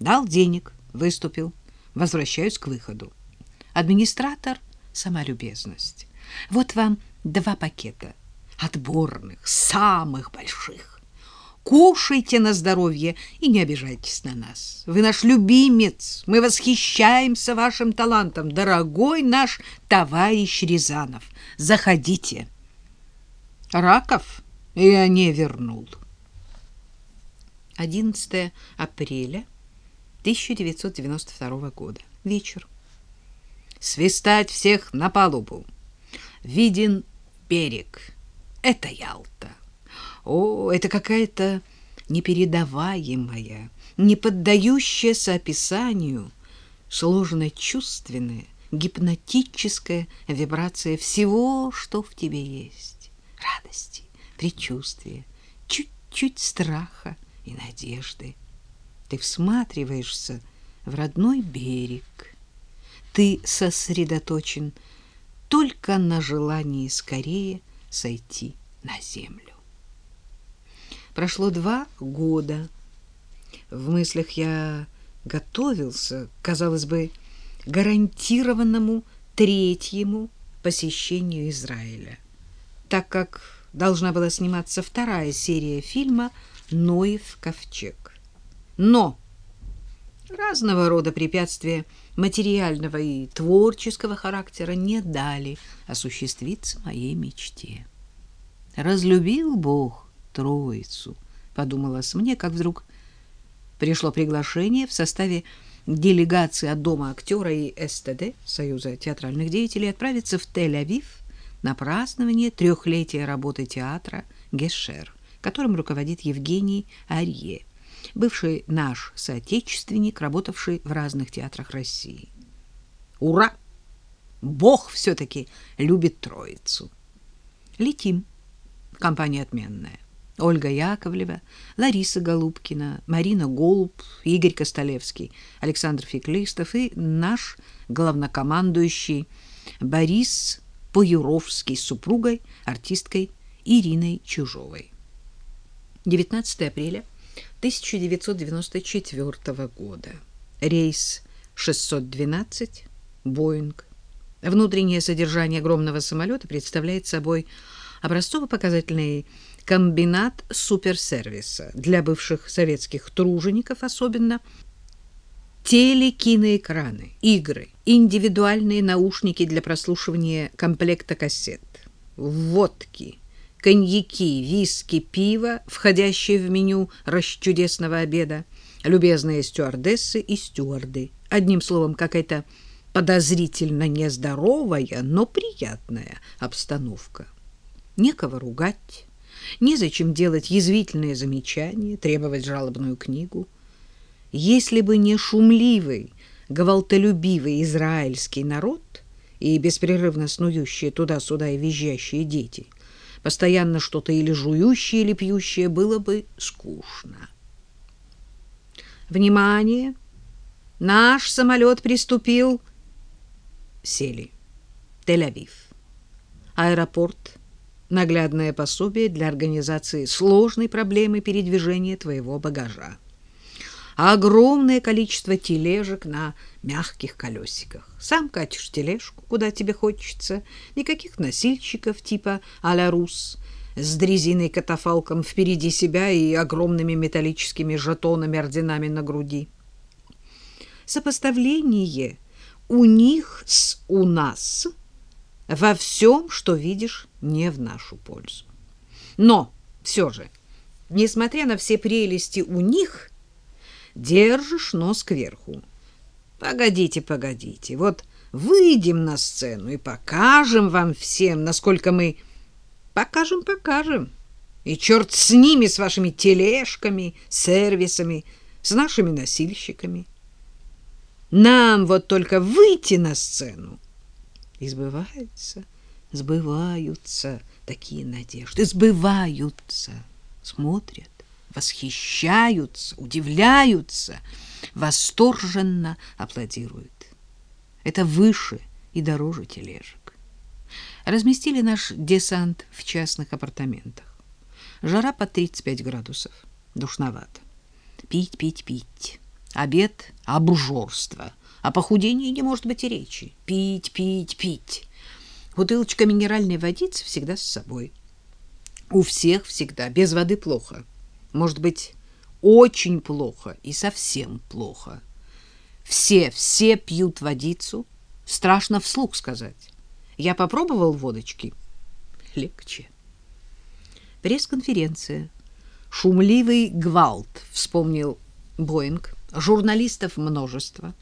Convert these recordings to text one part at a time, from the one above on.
Дал денег, выступил. Возвращаюсь к выходу. Администратор — сама любезность. Вот вам два пакета. Отборных, самых больших. Кушайте на здоровье и не обижайтесь на нас. Вы наш любимец. Мы восхищаемся вашим талантом. Дорогой наш товарищ Рязанов, заходите. Раков я не вернул. 11 апреля 1992 года. Вечер. Свистать всех на палубу. Виден берег. Это Ялта. О, это какая-то непередаваемая, не поддающаяся описанию, сложно-чувственная, гипнотическая вибрация всего, что в тебе есть. Радости, предчувствия, чуть-чуть страха и надежды. Ты всматриваешься в родной берег. Ты сосредоточен только на желании скорее сойти на землю. Прошло два года. В мыслях я готовился, казалось бы, гарантированному третьему посещению Израиля, так как должна была сниматься вторая серия фильма «Ноев ковчег». Но разного рода препятствия материального и творческого характера не дали осуществиться моей мечте. Разлюбил Бог Троицу, подумалось мне, как вдруг пришло приглашение в составе делегации от Дома актера и СТД, Союза театральных деятелей, отправиться в Тель-Авив на празднование трехлетия работы театра «Гешер», которым руководит Евгений Арье бывший наш соотечественник, работавший в разных театрах России. Ура! Бог все-таки любит Троицу. Летим. Компания отменная. Ольга Яковлева, Лариса Голубкина, Марина Голуб, Игорь Костолевский, Александр Феклистов и наш главнокомандующий Борис Поюровский с супругой, артисткой Ириной Чужовой. 19 апреля 1994 года. Рейс 612, Боинг. Внутреннее содержание огромного самолета представляет собой образцово-показательный комбинат суперсервиса для бывших советских тружеников, особенно телекиноэкраны, игры, индивидуальные наушники для прослушивания комплекта кассет, водки, коньяки, виски, пиво, входящие в меню расчудесного обеда, любезные стюардессы и стюарды. Одним словом, какая-то подозрительно нездоровая, но приятная обстановка. Некого ругать, незачем делать язвительные замечания, требовать жалобную книгу. Если бы не шумливый, гвалтолюбивый израильский народ и беспрерывно снующие туда-сюда и визжащие дети — постоянно что-то или жующее, или пьющее, было бы скучно. Внимание! Наш самолет приступил. Сели. Тель-Авив. Аэропорт. Наглядное пособие для организации сложной проблемы передвижения твоего багажа огромное количество тележек на мягких колесиках. Сам катишь тележку, куда тебе хочется, никаких носильщиков типа а-ля Рус с дрезиной катафалком впереди себя и огромными металлическими жетонами орденами на груди. Сопоставление у них с у нас во всем, что видишь, не в нашу пользу. Но все же, несмотря на все прелести у них – держишь нос кверху. Погодите, погодите, вот выйдем на сцену и покажем вам всем, насколько мы... Покажем, покажем. И черт с ними, с вашими тележками, сервисами, с нашими носильщиками. Нам вот только выйти на сцену. И сбываются такие надежды, сбываются, смотрят восхищаются, удивляются, восторженно аплодируют. Это выше и дороже тележек. Разместили наш десант в частных апартаментах. Жара по 35 градусов. Душновато. Пить, пить, пить. Обед — обжорство. О похудении не может быть и речи. Пить, пить, пить. Бутылочка минеральной водицы всегда с собой. У всех всегда. Без воды плохо. Может быть, очень плохо и совсем плохо. Все, все пьют водицу. Страшно вслух сказать. Я попробовал водочки. Легче. Пресс-конференция. Шумливый гвалт, вспомнил Боинг. Журналистов множество.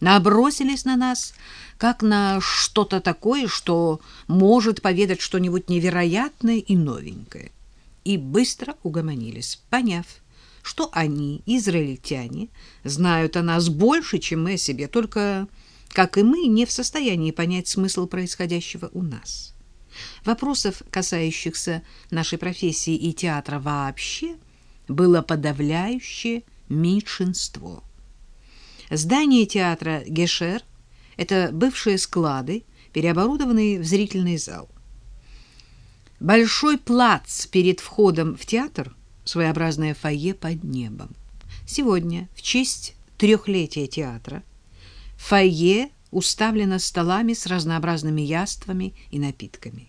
Набросились на нас, как на что-то такое, что может поведать что-нибудь невероятное и новенькое. И быстро угомонились, поняв, что они, израильтяне, знают о нас больше, чем мы о себе, только, как и мы, не в состоянии понять смысл происходящего у нас. Вопросов, касающихся нашей профессии и театра вообще, было подавляющее меньшинство. Здание театра Гешер – это бывшие склады, переоборудованные в зрительный зал. Большой плац перед входом в театр – своеобразное фойе под небом. Сегодня, в честь трехлетия театра, фойе уставлено столами с разнообразными яствами и напитками.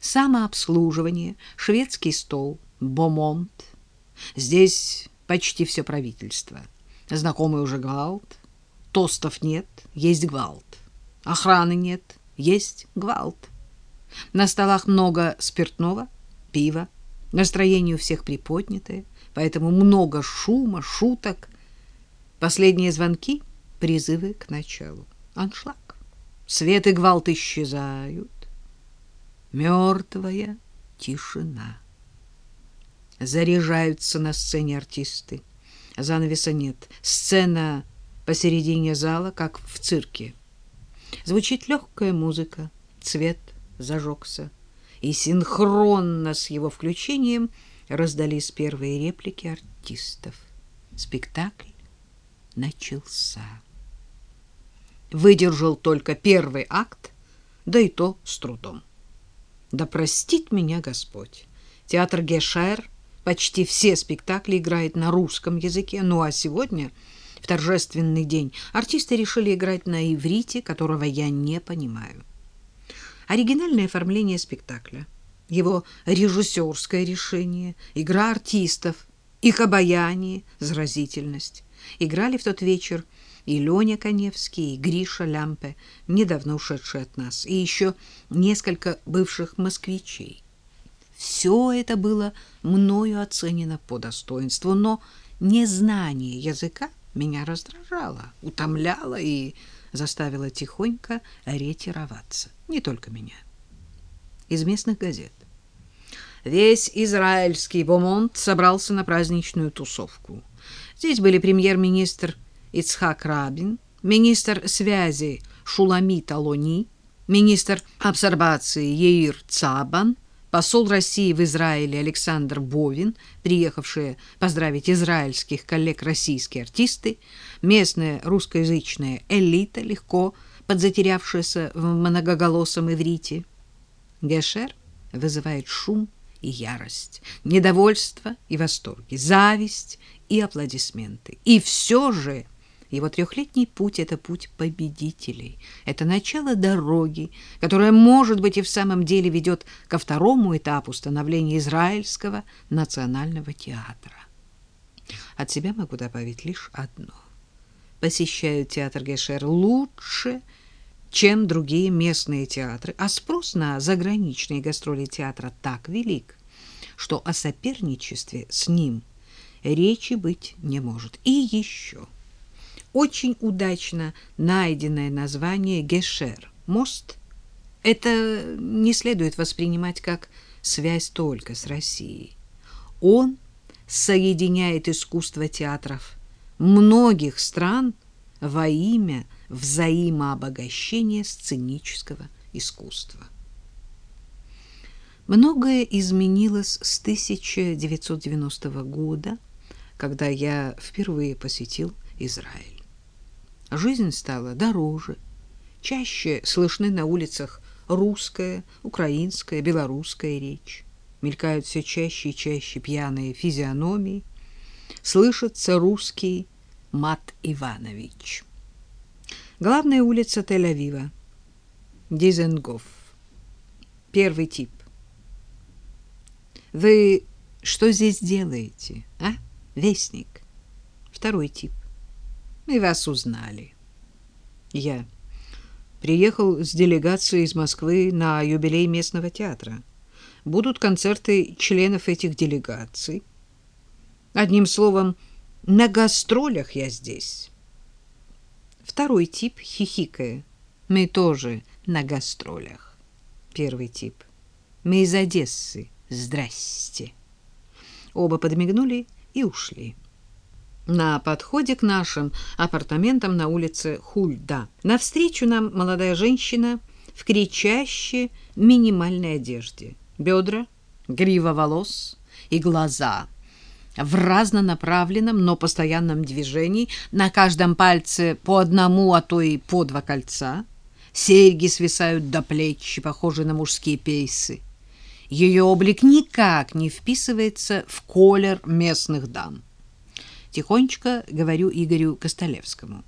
Самообслуживание, шведский стол, бомонт. Здесь почти все правительство. Знакомый уже гвалт. Тостов нет, есть гвалт. Охраны нет, есть гвалт. На столах много спиртного, пива. Настроение у всех приподнятое, поэтому много шума, шуток. Последние звонки — призывы к началу. Аншлаг. Свет и гвалт исчезают. Мертвая тишина. Заряжаются на сцене артисты. Занавеса нет. Сцена посередине зала, как в цирке. Звучит легкая музыка. Цвет зажегся. И синхронно с его включением раздались первые реплики артистов. Спектакль начался. Выдержал только первый акт, да и то с трудом. Да простит меня Господь. Театр Гешер Почти все спектакли играют на русском языке, ну а сегодня, в торжественный день, артисты решили играть на иврите, которого я не понимаю. Оригинальное оформление спектакля, его режиссерское решение, игра артистов, их обаяние, заразительность. Играли в тот вечер и Леня Коневский, и Гриша Лямпе, недавно ушедший от нас, и еще несколько бывших москвичей. Все это было мною оценено по достоинству, но незнание языка меня раздражало, утомляло и заставило тихонько ретироваться. Не только меня. Из местных газет. Весь израильский бомонд собрался на праздничную тусовку. Здесь были премьер-министр Ицхак Рабин, министр связи Шуламит Алони, министр абсорбации Еир Цабан — посол России в Израиле Александр Бовин, приехавшие поздравить израильских коллег российские артисты, местная русскоязычная элита, легко подзатерявшаяся в многоголосом иврите. Гешер вызывает шум и ярость, недовольство и восторги, зависть и аплодисменты. И все же его трехлетний путь — это путь победителей. Это начало дороги, которая, может быть, и в самом деле ведет ко второму этапу становления Израильского национального театра. От себя могу добавить лишь одно. Посещаю театр Гешер лучше, чем другие местные театры, а спрос на заграничные гастроли театра так велик, что о соперничестве с ним речи быть не может. И еще – очень удачно найденное название Гешер, мост. Это не следует воспринимать как связь только с Россией. Он соединяет искусство театров многих стран во имя взаимообогащения сценического искусства. Многое изменилось с 1990 года, когда я впервые посетил Израиль. Жизнь стала дороже, чаще слышны на улицах русская, украинская, белорусская речь. Мелькают все чаще и чаще пьяные физиономии, слышатся русские Мат Иванович. Главная улица Тель-Авива. Дизенгоф. Первый тип. Вы что здесь делаете, а, вестник? Второй тип. Мы вас узнали. Я приехал с делегацией из Москвы на юбилей местного театра. Будут концерты членов этих делегаций. Одним словом, на гастролях я здесь. Второй тип, хихикая. Мы тоже на гастролях. Первый тип. Мы из Одессы. Здрасте. Оба подмигнули и ушли. На подходе к нашим апартаментам на улице Хульда навстречу нам молодая женщина в кричащей минимальной одежде. Бедра, грива волос и глаза — в разнонаправленном, но постоянном движении, на каждом пальце по одному, а то и по два кольца. Серьги свисают до плеч, похожие на мужские пейсы. Ее облик никак не вписывается в колер местных дам. Тихонечко говорю Игорю Костолевскому.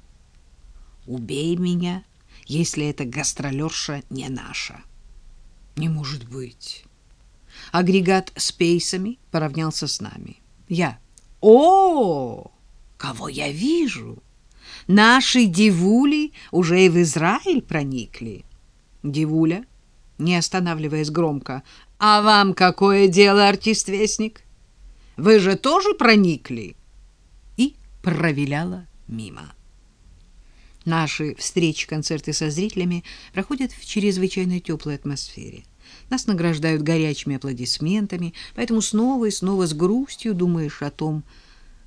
«Убей меня, если эта гастролерша не наша». «Не может быть». Агрегат с пейсами поравнялся с нами. Я. О, кого я вижу? Наши девули уже и в Израиль проникли. Девуля, не останавливаясь громко. А вам какое дело, артист-вестник? Вы же тоже проникли? Провиляла мимо. Наши встречи, концерты со зрителями проходят в чрезвычайно теплой атмосфере. Нас награждают горячими аплодисментами, поэтому снова и снова с грустью думаешь о том,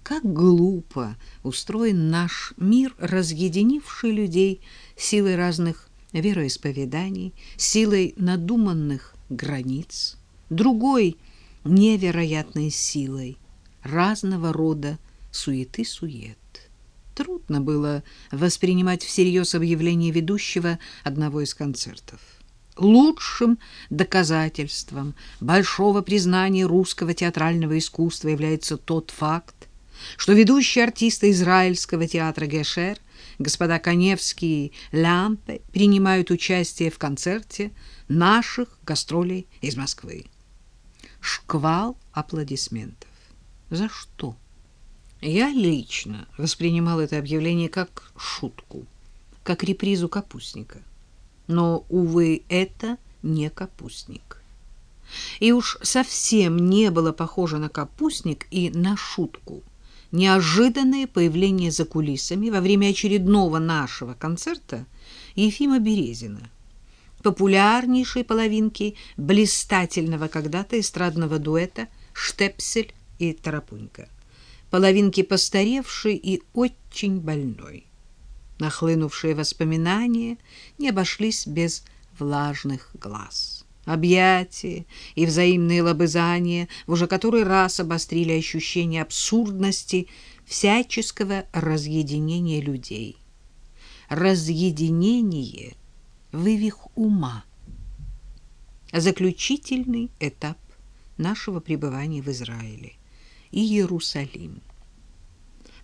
как глупо устроен наш мир, разъединивший людей силой разных вероисповеданий, силой надуманных границ, другой невероятной силой разного рода суеты-сует. Трудно было воспринимать всерьез объявление ведущего одного из концертов лучшим доказательством большого признания русского театрального искусства является тот факт, что ведущие артисты израильского театра Гешер, господа Коневский и Лямпе, принимают участие в концерте наших гастролей из Москвы. Шквал аплодисментов. За что? Я лично воспринимал это объявление как шутку, как репризу капустника. Но, увы, это не капустник. И уж совсем не было похоже на капустник и на шутку. Неожиданное появление за кулисами во время очередного нашего концерта Ефима Березина, популярнейшей половинки блистательного когда-то эстрадного дуэта «Штепсель» и «Тарапунька», половинки постаревшей и очень больной. Нахлынувшие воспоминания не обошлись без влажных глаз. Объятия и взаимные лобызания в уже который раз обострили ощущение абсурдности всяческого разъединения людей. Разъединение — вывих ума. Заключительный этап нашего пребывания в Израиле и Иерусалим.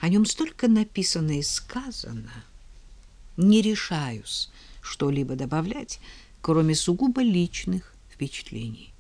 О нем столько написано и сказано — не решаюсь что-либо добавлять, кроме сугубо личных впечатлений.